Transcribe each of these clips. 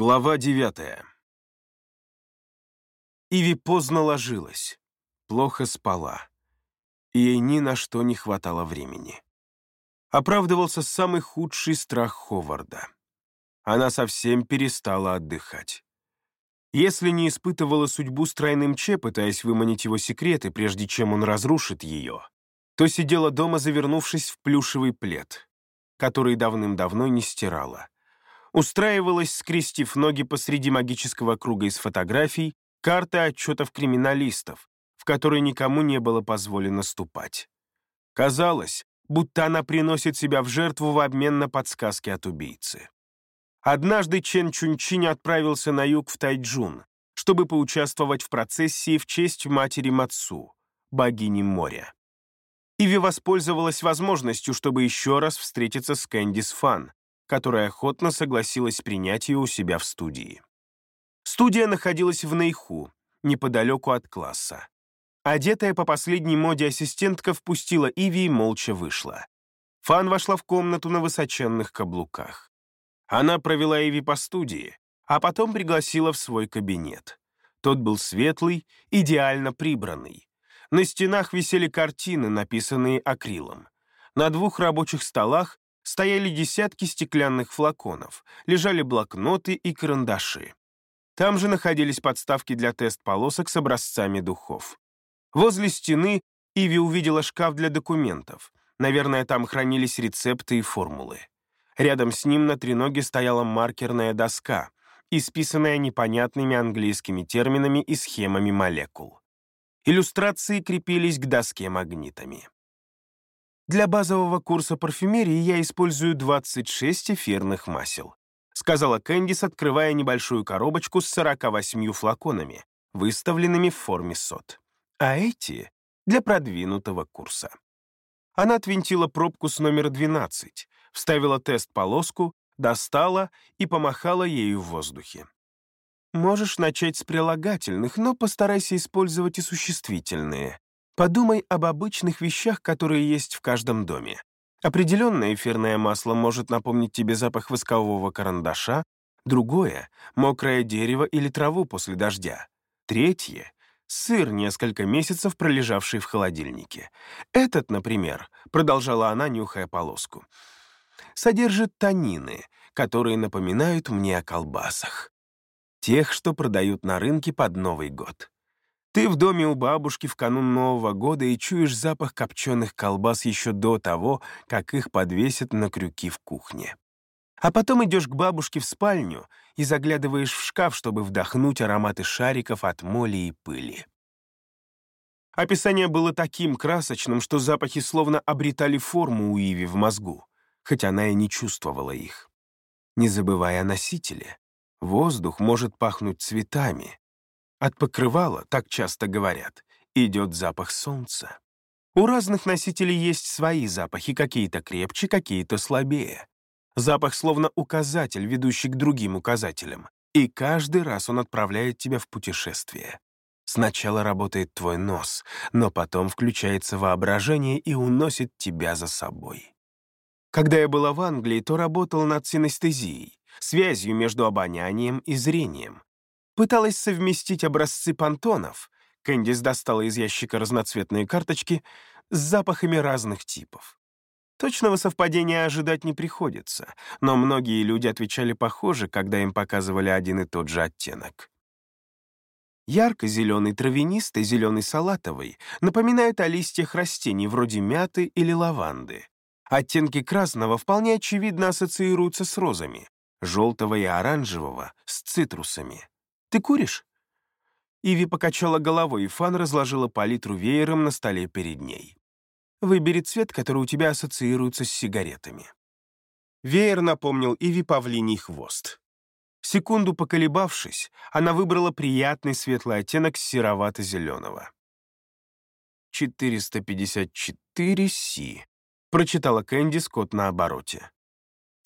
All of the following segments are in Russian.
Глава девятая. Иви поздно ложилась, плохо спала, и ей ни на что не хватало времени. Оправдывался самый худший страх Ховарда. Она совсем перестала отдыхать. Если не испытывала судьбу с тройным Че, пытаясь выманить его секреты, прежде чем он разрушит ее, то сидела дома, завернувшись в плюшевый плед, который давным-давно не стирала устраивалась, скрестив ноги посреди магического круга из фотографий, карты отчетов криминалистов, в которые никому не было позволено ступать. Казалось, будто она приносит себя в жертву в обмен на подсказки от убийцы. Однажды Чен Чунчинь отправился на юг в Тайджун, чтобы поучаствовать в процессии в честь матери Мацу, богини моря. Иви воспользовалась возможностью, чтобы еще раз встретиться с Кэндис Фан, которая охотно согласилась принять ее у себя в студии. Студия находилась в Нейху, неподалеку от класса. Одетая по последней моде ассистентка впустила Иви и молча вышла. Фан вошла в комнату на высоченных каблуках. Она провела Иви по студии, а потом пригласила в свой кабинет. Тот был светлый, идеально прибранный. На стенах висели картины, написанные акрилом. На двух рабочих столах стояли десятки стеклянных флаконов, лежали блокноты и карандаши. Там же находились подставки для тест-полосок с образцами духов. Возле стены Иви увидела шкаф для документов. Наверное, там хранились рецепты и формулы. Рядом с ним на треноге стояла маркерная доска, исписанная непонятными английскими терминами и схемами молекул. Иллюстрации крепились к доске магнитами. Для базового курса парфюмерии я использую 26 эфирных масел», сказала Кэндис, открывая небольшую коробочку с 48 флаконами, выставленными в форме сот. А эти — для продвинутого курса. Она отвинтила пробку с номер 12, вставила тест-полоску, достала и помахала ею в воздухе. Можешь начать с прилагательных, но постарайся использовать и существительные. Подумай об обычных вещах, которые есть в каждом доме. Определенное эфирное масло может напомнить тебе запах воскового карандаша, другое — мокрое дерево или траву после дождя, третье — сыр, несколько месяцев пролежавший в холодильнике. Этот, например, продолжала она, нюхая полоску, содержит танины, которые напоминают мне о колбасах. Тех, что продают на рынке под Новый год. Ты в доме у бабушки в канун Нового года и чуешь запах копченых колбас еще до того, как их подвесят на крюки в кухне. А потом идешь к бабушке в спальню и заглядываешь в шкаф, чтобы вдохнуть ароматы шариков от моли и пыли. Описание было таким красочным, что запахи словно обретали форму у Иви в мозгу, хоть она и не чувствовала их. Не забывая о носителе, воздух может пахнуть цветами, от покрывала, так часто говорят, идет запах солнца. У разных носителей есть свои запахи, какие-то крепче, какие-то слабее. Запах словно указатель, ведущий к другим указателям. И каждый раз он отправляет тебя в путешествие. Сначала работает твой нос, но потом включается воображение и уносит тебя за собой. Когда я была в Англии, то работала над синестезией, связью между обонянием и зрением. Пыталась совместить образцы понтонов, Кэндис достала из ящика разноцветные карточки с запахами разных типов. Точного совпадения ожидать не приходится, но многие люди отвечали похоже, когда им показывали один и тот же оттенок. Ярко-зеленый травянистый, зеленый салатовый напоминают о листьях растений вроде мяты или лаванды. Оттенки красного вполне очевидно ассоциируются с розами, желтого и оранжевого — с цитрусами. Ты куришь?» Иви покачала головой, и Фан разложила палитру веером на столе перед ней. «Выбери цвет, который у тебя ассоциируется с сигаретами». Веер напомнил Иви павлиний хвост. Секунду поколебавшись, она выбрала приятный светлый оттенок серовато-зеленого. «454 Си», — прочитала Кэнди Скотт на обороте.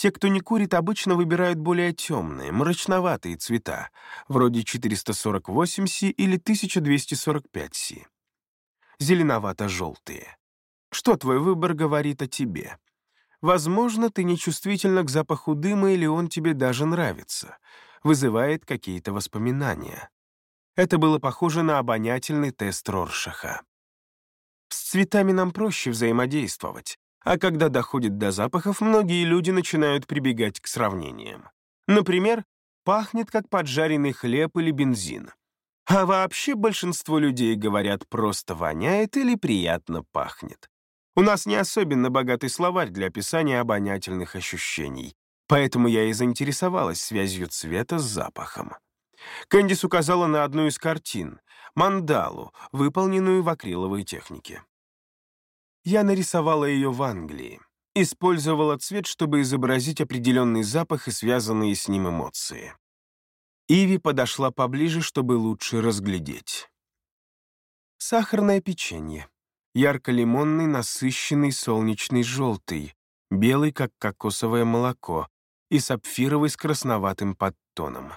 Те, кто не курит, обычно выбирают более темные, мрачноватые цвета, вроде 448 Си или 1245 Си. Зеленовато-желтые. Что твой выбор говорит о тебе? Возможно, ты нечувствительна к запаху дыма или он тебе даже нравится. вызывает какие-то воспоминания. Это было похоже на обонятельный тест Роршаха. С цветами нам проще взаимодействовать, а когда доходит до запахов, многие люди начинают прибегать к сравнениям. Например, пахнет как поджаренный хлеб или бензин. А вообще большинство людей говорят просто воняет или приятно пахнет. У нас не особенно богатый словарь для описания обонятельных ощущений, поэтому я и заинтересовалась связью цвета с запахом. Кэндис указала на одну из картин — мандалу, выполненную в акриловой технике. Я нарисовала ее в Англии. Использовала цвет, чтобы изобразить определенный запах и связанные с ним эмоции. Иви подошла поближе, чтобы лучше разглядеть. Сахарное печенье. Ярко-лимонный, насыщенный, солнечный желтый, белый, как кокосовое молоко, и сапфировый с красноватым подтоном.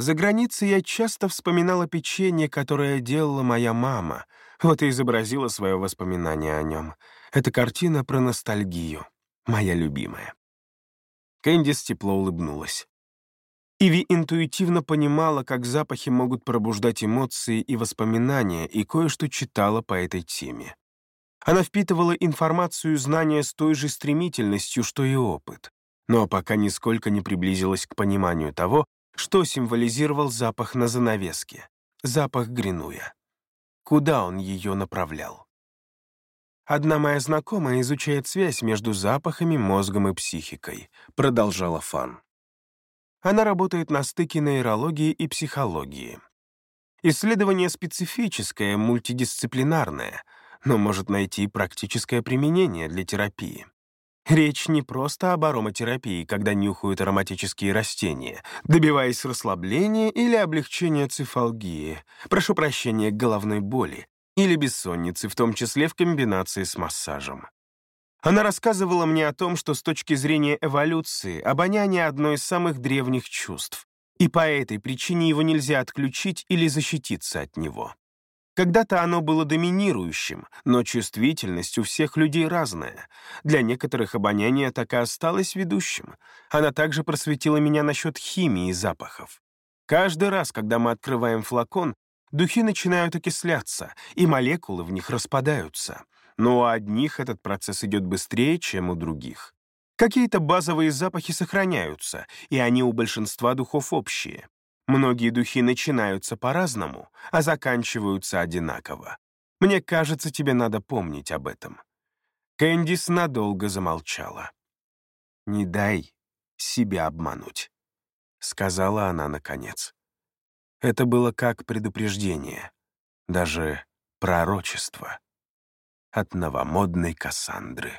За границей я часто вспоминала печенье, которое делала моя мама, вот и изобразила свое воспоминание о нем. Это картина про ностальгию, моя любимая. Кэндис тепло улыбнулась. Иви интуитивно понимала, как запахи могут пробуждать эмоции и воспоминания, и кое-что читала по этой теме. Она впитывала информацию и знания с той же стремительностью, что и опыт, но пока нисколько не приблизилась к пониманию того, что символизировал запах на занавеске? Запах Гринуя. Куда он ее направлял? «Одна моя знакомая изучает связь между запахами, мозгом и психикой», продолжала Фан. Она работает на стыке нейрологии и психологии. Исследование специфическое, мультидисциплинарное, но может найти практическое применение для терапии. Речь не просто об ароматерапии, когда нюхают ароматические растения, добиваясь расслабления или облегчения цифалгии, прошу прощения, головной боли или бессонницы, в том числе в комбинации с массажем. Она рассказывала мне о том, что с точки зрения эволюции обоняние — одно из самых древних чувств, и по этой причине его нельзя отключить или защититься от него. Когда-то оно было доминирующим, но чувствительность у всех людей разная. Для некоторых обоняние так и осталось ведущим. Она также просветила меня насчет химии запахов. Каждый раз, когда мы открываем флакон, духи начинают окисляться, и молекулы в них распадаются. Но у одних этот процесс идет быстрее, чем у других. Какие-то базовые запахи сохраняются, и они у большинства духов общие. Многие духи начинаются по-разному, а заканчиваются одинаково. Мне кажется, тебе надо помнить об этом». Кэндис надолго замолчала. «Не дай себя обмануть», — сказала она наконец. Это было как предупреждение, даже пророчество от новомодной Кассандры.